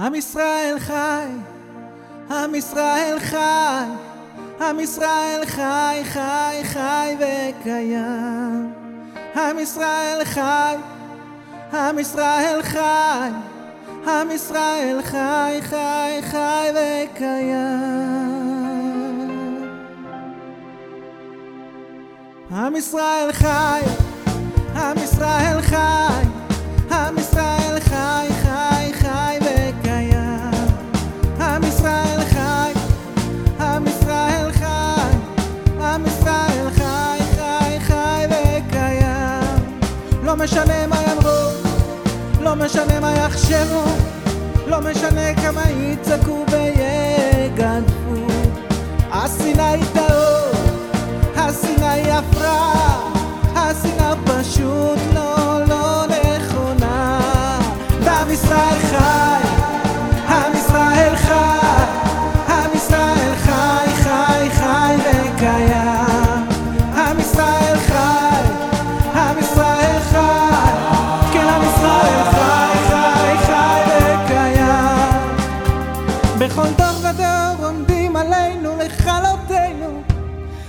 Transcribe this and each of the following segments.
עם ישראל חי, עם ישראל חי, עם ישראל חי, חי, חי וקיים. עם ישראל חי, עם ישראל חי, עם ישראל חי, חי, חי וקיים. עם ישראל חי, עם ישראל חי, משנה מה יאמרו, לא משנה מה יחשבו, לא משנה כמה יצעקו ויגנבו.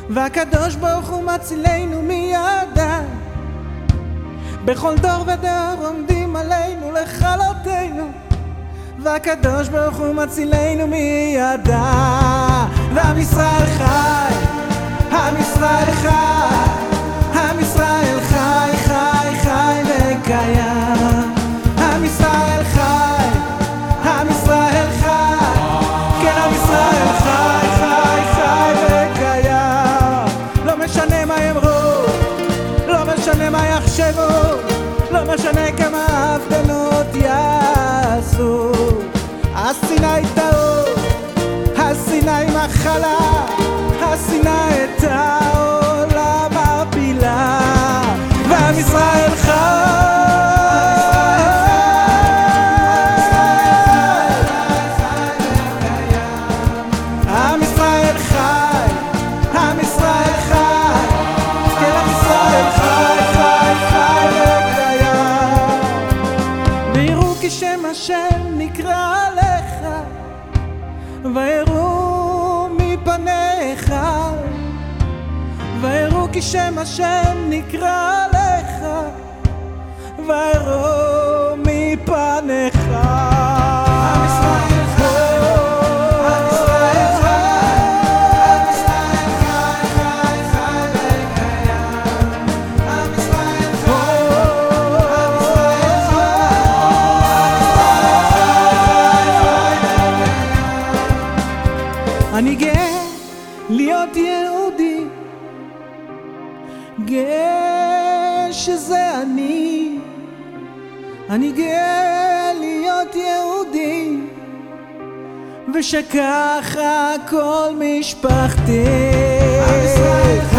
והקדוש ברוך הוא מצילנו מידם. בכל דור ודור עומדים עלינו לכלותנו והקדוש ברוך הוא מצילנו מידה ועם ישראל חי, Assinai נקרא עליך, ויראו מפניך, ויראו כי שם השם נקרא עליך, ויראו מפניך. להיות יהודי, גאה שזה אני, אני גאה להיות יהודי, ושככה כל משפחתי. עם ישראל